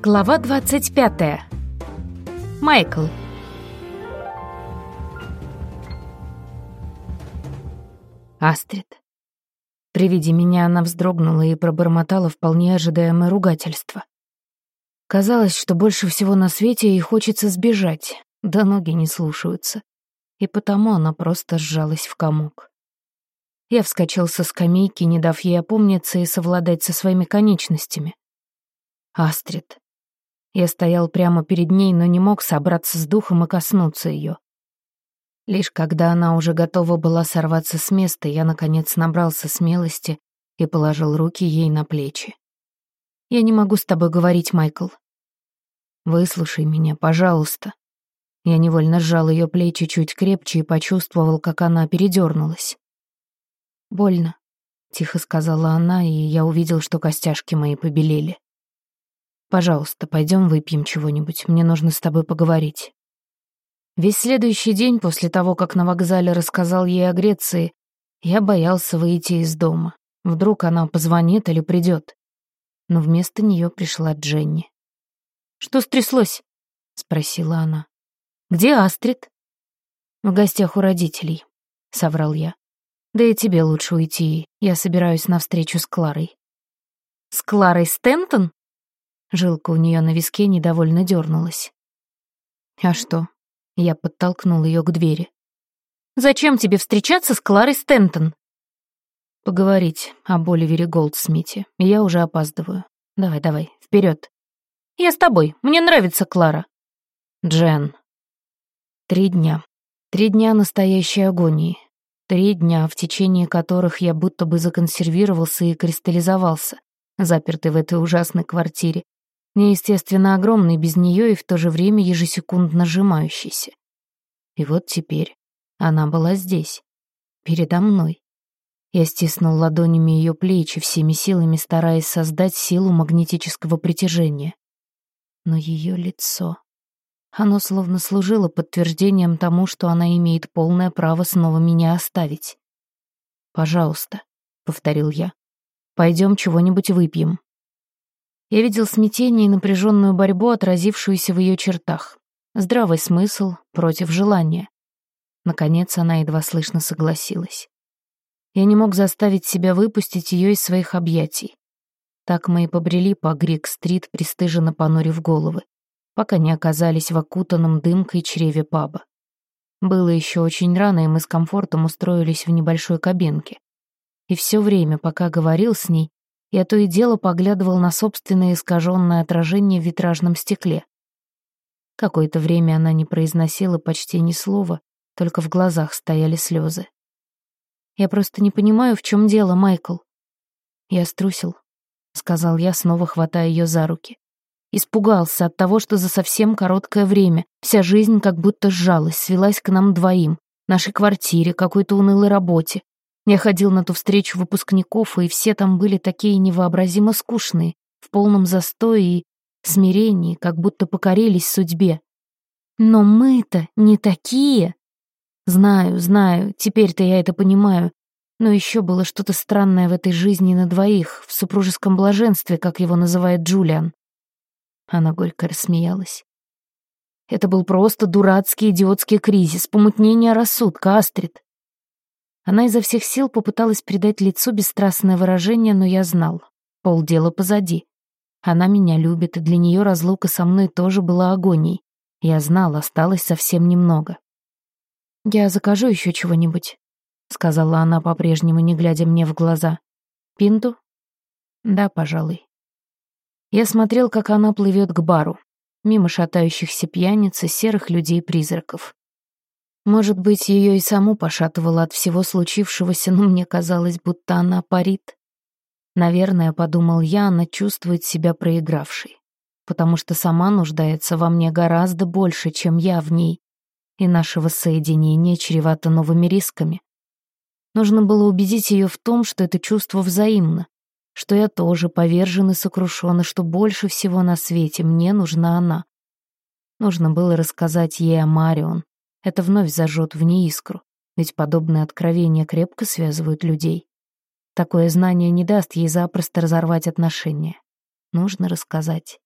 Глава 25. Майкл. Астрид. При виде меня она вздрогнула и пробормотала вполне ожидаемое ругательство. Казалось, что больше всего на свете ей хочется сбежать, да ноги не слушаются. И потому она просто сжалась в комок. Я вскочил со скамейки, не дав ей опомниться и совладать со своими конечностями. Астрид. Я стоял прямо перед ней, но не мог собраться с духом и коснуться ее. Лишь когда она уже готова была сорваться с места, я, наконец, набрался смелости и положил руки ей на плечи. «Я не могу с тобой говорить, Майкл. Выслушай меня, пожалуйста». Я невольно сжал ее плечи чуть крепче и почувствовал, как она передернулась. «Больно», — тихо сказала она, и я увидел, что костяшки мои побелели. «Пожалуйста, пойдем выпьем чего-нибудь, мне нужно с тобой поговорить». Весь следующий день после того, как на вокзале рассказал ей о Греции, я боялся выйти из дома. Вдруг она позвонит или придет. Но вместо нее пришла Дженни. «Что стряслось?» — спросила она. «Где Астрид?» «В гостях у родителей», — соврал я. Да и тебе лучше уйти, я собираюсь на встречу с Кларой». «С Кларой Стентон?» Жилка у нее на виске недовольно дернулась. «А что?» Я подтолкнул ее к двери. «Зачем тебе встречаться с Кларой Стентон?» «Поговорить об Оливере Голдсмите. Я уже опаздываю. Давай, давай, вперед. «Я с тобой. Мне нравится Клара». «Джен». Три дня. Три дня настоящей агонии. Три дня, в течение которых я будто бы законсервировался и кристаллизовался, запертый в этой ужасной квартире, неестественно огромный без нее и в то же время ежесекундно сжимающийся. И вот теперь она была здесь, передо мной. Я стиснул ладонями ее плечи, всеми силами стараясь создать силу магнетического притяжения. Но ее лицо... Оно словно служило подтверждением тому, что она имеет полное право снова меня оставить. «Пожалуйста», — повторил я, — «пойдем чего-нибудь выпьем». Я видел смятение и напряженную борьбу, отразившуюся в ее чертах. Здравый смысл против желания. Наконец она едва слышно согласилась. Я не мог заставить себя выпустить ее из своих объятий. Так мы и побрели по Грик-стрит, пристыженно понурив головы пока не оказались в окутанном дымкой чреве паба. Было еще очень рано, и мы с комфортом устроились в небольшой кабинке. И все время, пока говорил с ней, я то и дело поглядывал на собственное искаженное отражение в витражном стекле. Какое-то время она не произносила почти ни слова, только в глазах стояли слезы. «Я просто не понимаю, в чем дело, Майкл». «Я струсил», — сказал я, снова хватая ее за руки. Испугался от того, что за совсем короткое время вся жизнь как будто сжалась, свелась к нам двоим, нашей квартире, какой-то унылой работе. Я ходил на ту встречу выпускников, и все там были такие невообразимо скучные, в полном застое и смирении, как будто покорились судьбе. Но мы-то не такие. Знаю, знаю, теперь-то я это понимаю. Но еще было что-то странное в этой жизни на двоих, в супружеском блаженстве, как его называет Джулиан. Она горько рассмеялась. Это был просто дурацкий идиотский кризис, помутнение рассудка, Астрид. Она изо всех сил попыталась придать лицу бесстрастное выражение, но я знал. Полдела позади. Она меня любит, и для нее разлука со мной тоже была агонией. Я знал, осталось совсем немного. «Я закажу еще чего-нибудь», — сказала она, по-прежнему не глядя мне в глаза. «Пинту?» «Да, пожалуй». Я смотрел, как она плывет к бару, мимо шатающихся пьяниц и серых людей-призраков. Может быть, ее и саму пошатывало от всего случившегося, но мне казалось, будто она парит. Наверное, подумал я, она чувствует себя проигравшей, потому что сама нуждается во мне гораздо больше, чем я в ней, и нашего соединения чревато новыми рисками. Нужно было убедить ее в том, что это чувство взаимно, что я тоже повержен и сокрушен, и что больше всего на свете мне нужна она. Нужно было рассказать ей о Марион. Это вновь зажжет в ней искру, ведь подобные откровения крепко связывают людей. Такое знание не даст ей запросто разорвать отношения. Нужно рассказать.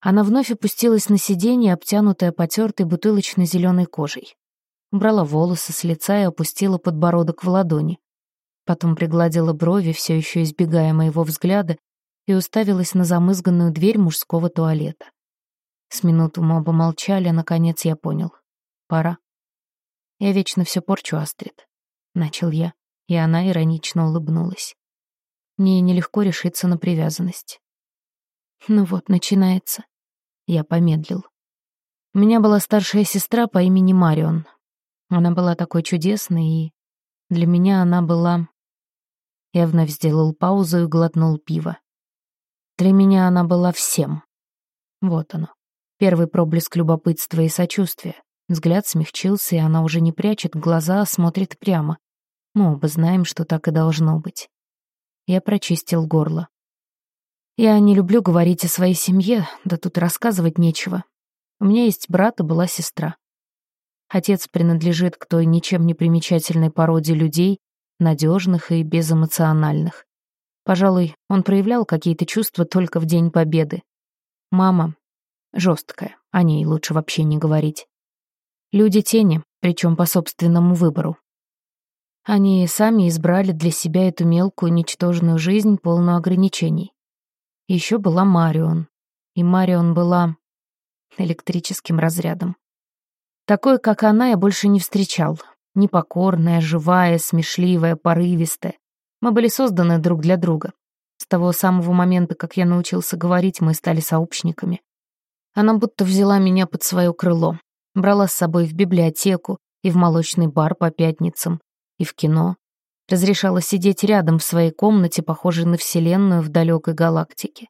Она вновь опустилась на сиденье, обтянутое потертой бутылочно-зеленой кожей. Убрала волосы с лица и опустила подбородок в ладони. Потом пригладила брови, все еще избегая моего взгляда, и уставилась на замызганную дверь мужского туалета. С минуту мы оба молчали, а наконец я понял. Пора. Я вечно все порчу, Астрид. Начал я, и она иронично улыбнулась. Мне нелегко решиться на привязанность. Ну вот, начинается. Я помедлил. У меня была старшая сестра по имени Марион. Она была такой чудесной, и для меня она была... Я вновь сделал паузу и глотнул пиво. Для меня она была всем. Вот оно. Первый проблеск любопытства и сочувствия. Взгляд смягчился, и она уже не прячет глаза, а смотрит прямо. Мы оба знаем, что так и должно быть. Я прочистил горло. Я не люблю говорить о своей семье, да тут рассказывать нечего. У меня есть брат и была сестра. Отец принадлежит к той ничем не примечательной породе людей, надежных и безэмоциональных. Пожалуй, он проявлял какие-то чувства только в День Победы. Мама жесткая, о ней лучше вообще не говорить. Люди тени, причем по собственному выбору. Они сами избрали для себя эту мелкую, ничтожную жизнь, полную ограничений. Еще была Марион. И Марион была электрическим разрядом. Такой, как она, я больше не встречал. Непокорная, живая, смешливая, порывистая. Мы были созданы друг для друга. С того самого момента, как я научился говорить, мы стали сообщниками. Она будто взяла меня под свое крыло, брала с собой в библиотеку и в молочный бар по пятницам, и в кино, разрешала сидеть рядом в своей комнате, похожей на Вселенную в далекой галактике.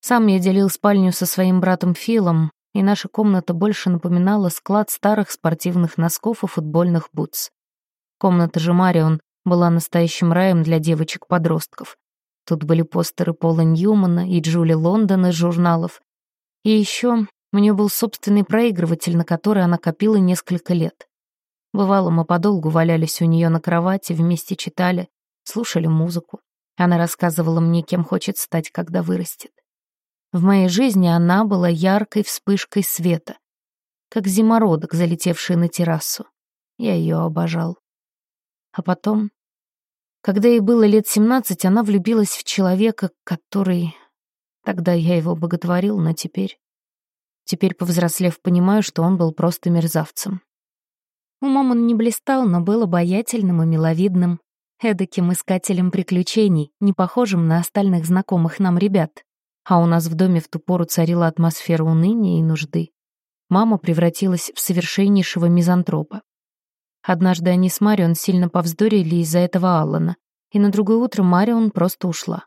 Сам я делил спальню со своим братом Филом, и наша комната больше напоминала склад старых спортивных носков и футбольных бутс. Комната же Марион была настоящим раем для девочек-подростков. Тут были постеры Пола Ньюмана и Джули Лондон из журналов. И еще у нее был собственный проигрыватель, на который она копила несколько лет. Бывало, мы подолгу валялись у нее на кровати, вместе читали, слушали музыку. Она рассказывала мне, кем хочет стать, когда вырастет. В моей жизни она была яркой вспышкой света, как зимородок, залетевший на террасу. Я ее обожал. А потом, когда ей было лет семнадцать, она влюбилась в человека, который... Тогда я его боготворил, но теперь... Теперь, повзрослев, понимаю, что он был просто мерзавцем. Умом он не блистал, но был обаятельным и миловидным, эдаким искателем приключений, не похожим на остальных знакомых нам ребят. А у нас в доме в ту пору царила атмосфера уныния и нужды. Мама превратилась в совершеннейшего мизантропа. Однажды они с Марион сильно повздорили из-за этого Аллана, и на другое утро Марион просто ушла.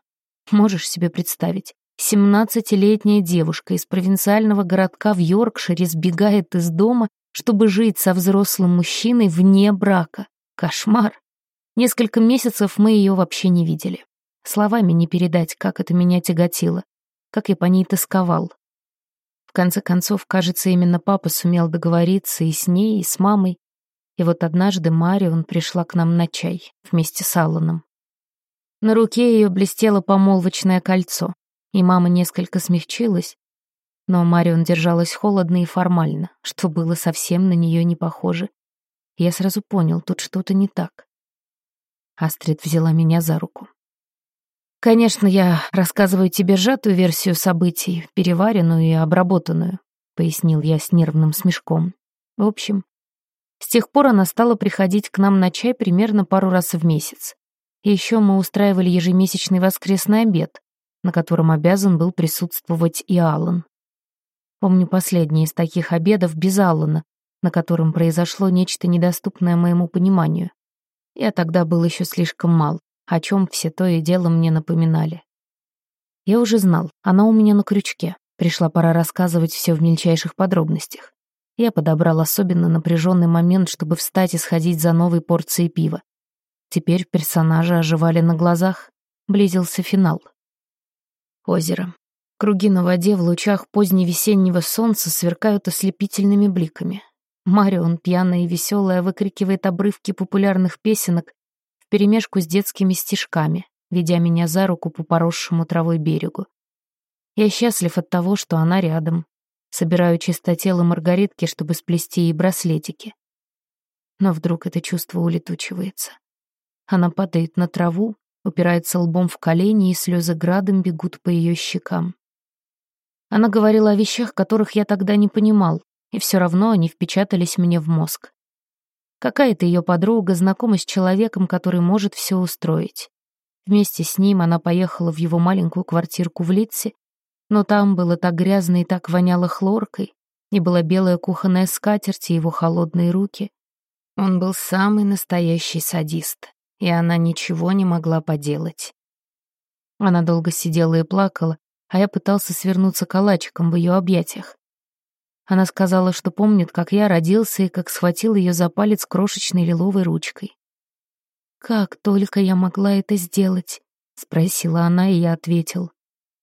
Можешь себе представить, семнадцатилетняя девушка из провинциального городка в Йоркшире сбегает из дома чтобы жить со взрослым мужчиной вне брака. Кошмар. Несколько месяцев мы ее вообще не видели. Словами не передать, как это меня тяготило, как я по ней тосковал. В конце концов, кажется, именно папа сумел договориться и с ней, и с мамой. И вот однажды Марион пришла к нам на чай вместе с Алланом. На руке ее блестело помолвочное кольцо, и мама несколько смягчилась, но Марион держалась холодно и формально, что было совсем на нее не похоже. Я сразу понял, тут что-то не так. Астрид взяла меня за руку. «Конечно, я рассказываю тебе сжатую версию событий, переваренную и обработанную», — пояснил я с нервным смешком. «В общем, с тех пор она стала приходить к нам на чай примерно пару раз в месяц. Еще мы устраивали ежемесячный воскресный обед, на котором обязан был присутствовать и Аллан. Помню последний из таких обедов без Аллана, на котором произошло нечто недоступное моему пониманию. Я тогда был еще слишком мал, о чем все то и дело мне напоминали. Я уже знал, она у меня на крючке. Пришла пора рассказывать все в мельчайших подробностях. Я подобрал особенно напряженный момент, чтобы встать и сходить за новой порцией пива. Теперь персонажи оживали на глазах. Близился финал. Озеро. Круги на воде в лучах поздневесеннего солнца сверкают ослепительными бликами. Марион, пьяная и веселая, выкрикивает обрывки популярных песенок вперемешку с детскими стишками, ведя меня за руку по поросшему травой берегу. Я счастлив от того, что она рядом. Собираю чистотелы маргаритки, чтобы сплести ей браслетики. Но вдруг это чувство улетучивается. Она падает на траву, упирается лбом в колени, и слезы градом бегут по ее щекам. Она говорила о вещах, которых я тогда не понимал, и все равно они впечатались мне в мозг. Какая-то ее подруга знакома с человеком, который может все устроить. Вместе с ним она поехала в его маленькую квартирку в Литсе, но там было так грязно и так воняло хлоркой, и была белая кухонная скатерть и его холодные руки. Он был самый настоящий садист, и она ничего не могла поделать. Она долго сидела и плакала, а я пытался свернуться калачиком в ее объятиях. Она сказала, что помнит, как я родился и как схватил ее за палец крошечной лиловой ручкой. «Как только я могла это сделать?» — спросила она, и я ответил.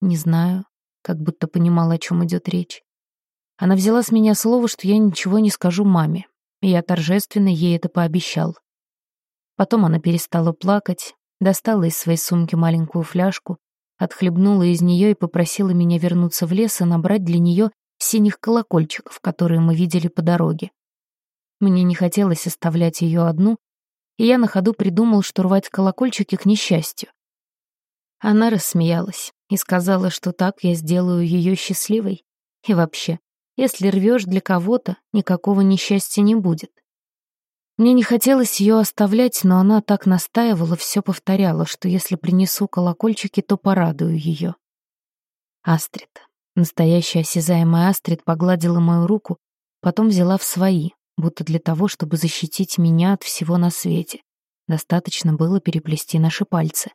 «Не знаю», как будто понимала, о чем идет речь. Она взяла с меня слово, что я ничего не скажу маме, и я торжественно ей это пообещал. Потом она перестала плакать, достала из своей сумки маленькую фляжку, отхлебнула из нее и попросила меня вернуться в лес и набрать для нее синих колокольчиков, которые мы видели по дороге. Мне не хотелось оставлять ее одну, и я на ходу придумал, что рвать колокольчики к несчастью. Она рассмеялась и сказала, что так я сделаю ее счастливой. И вообще, если рвешь для кого-то, никакого несчастья не будет. Мне не хотелось ее оставлять, но она так настаивала, все повторяла, что если принесу колокольчики, то порадую ее. Астрид. Настоящая осязаемая Астрид погладила мою руку, потом взяла в свои, будто для того, чтобы защитить меня от всего на свете. Достаточно было переплести наши пальцы.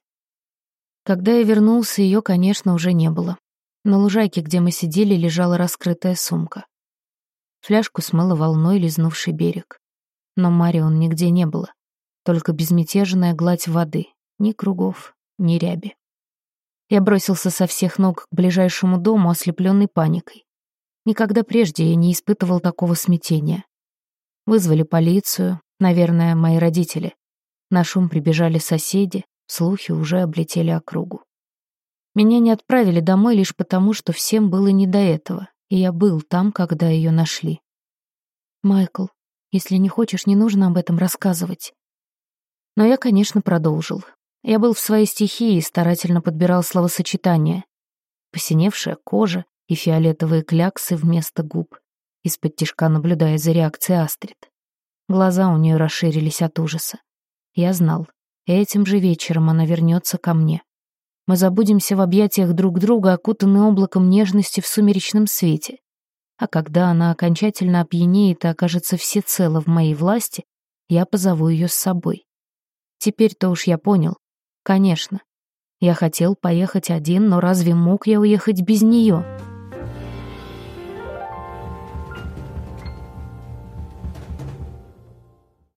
Когда я вернулся, ее, конечно, уже не было. На лужайке, где мы сидели, лежала раскрытая сумка. Фляжку смыло волной, лизнувший берег. Но Марион нигде не было. Только безмятежная гладь воды. Ни кругов, ни ряби. Я бросился со всех ног к ближайшему дому, ослепленный паникой. Никогда прежде я не испытывал такого смятения. Вызвали полицию, наверное, мои родители. На шум прибежали соседи, слухи уже облетели округу. Меня не отправили домой лишь потому, что всем было не до этого, и я был там, когда ее нашли. «Майкл, если не хочешь, не нужно об этом рассказывать». Но я, конечно, продолжил. Я был в своей стихии и старательно подбирал словосочетания. Посиневшая кожа и фиолетовые кляксы вместо губ, из-под тишка наблюдая за реакцией Астрид. Глаза у нее расширились от ужаса. Я знал, этим же вечером она вернется ко мне. Мы забудемся в объятиях друг друга, окутанные облаком нежности в сумеречном свете. А когда она окончательно опьянеет и окажется всецело в моей власти, я позову ее с собой. Теперь-то уж я понял, Конечно. Я хотел поехать один, но разве мог я уехать без нее?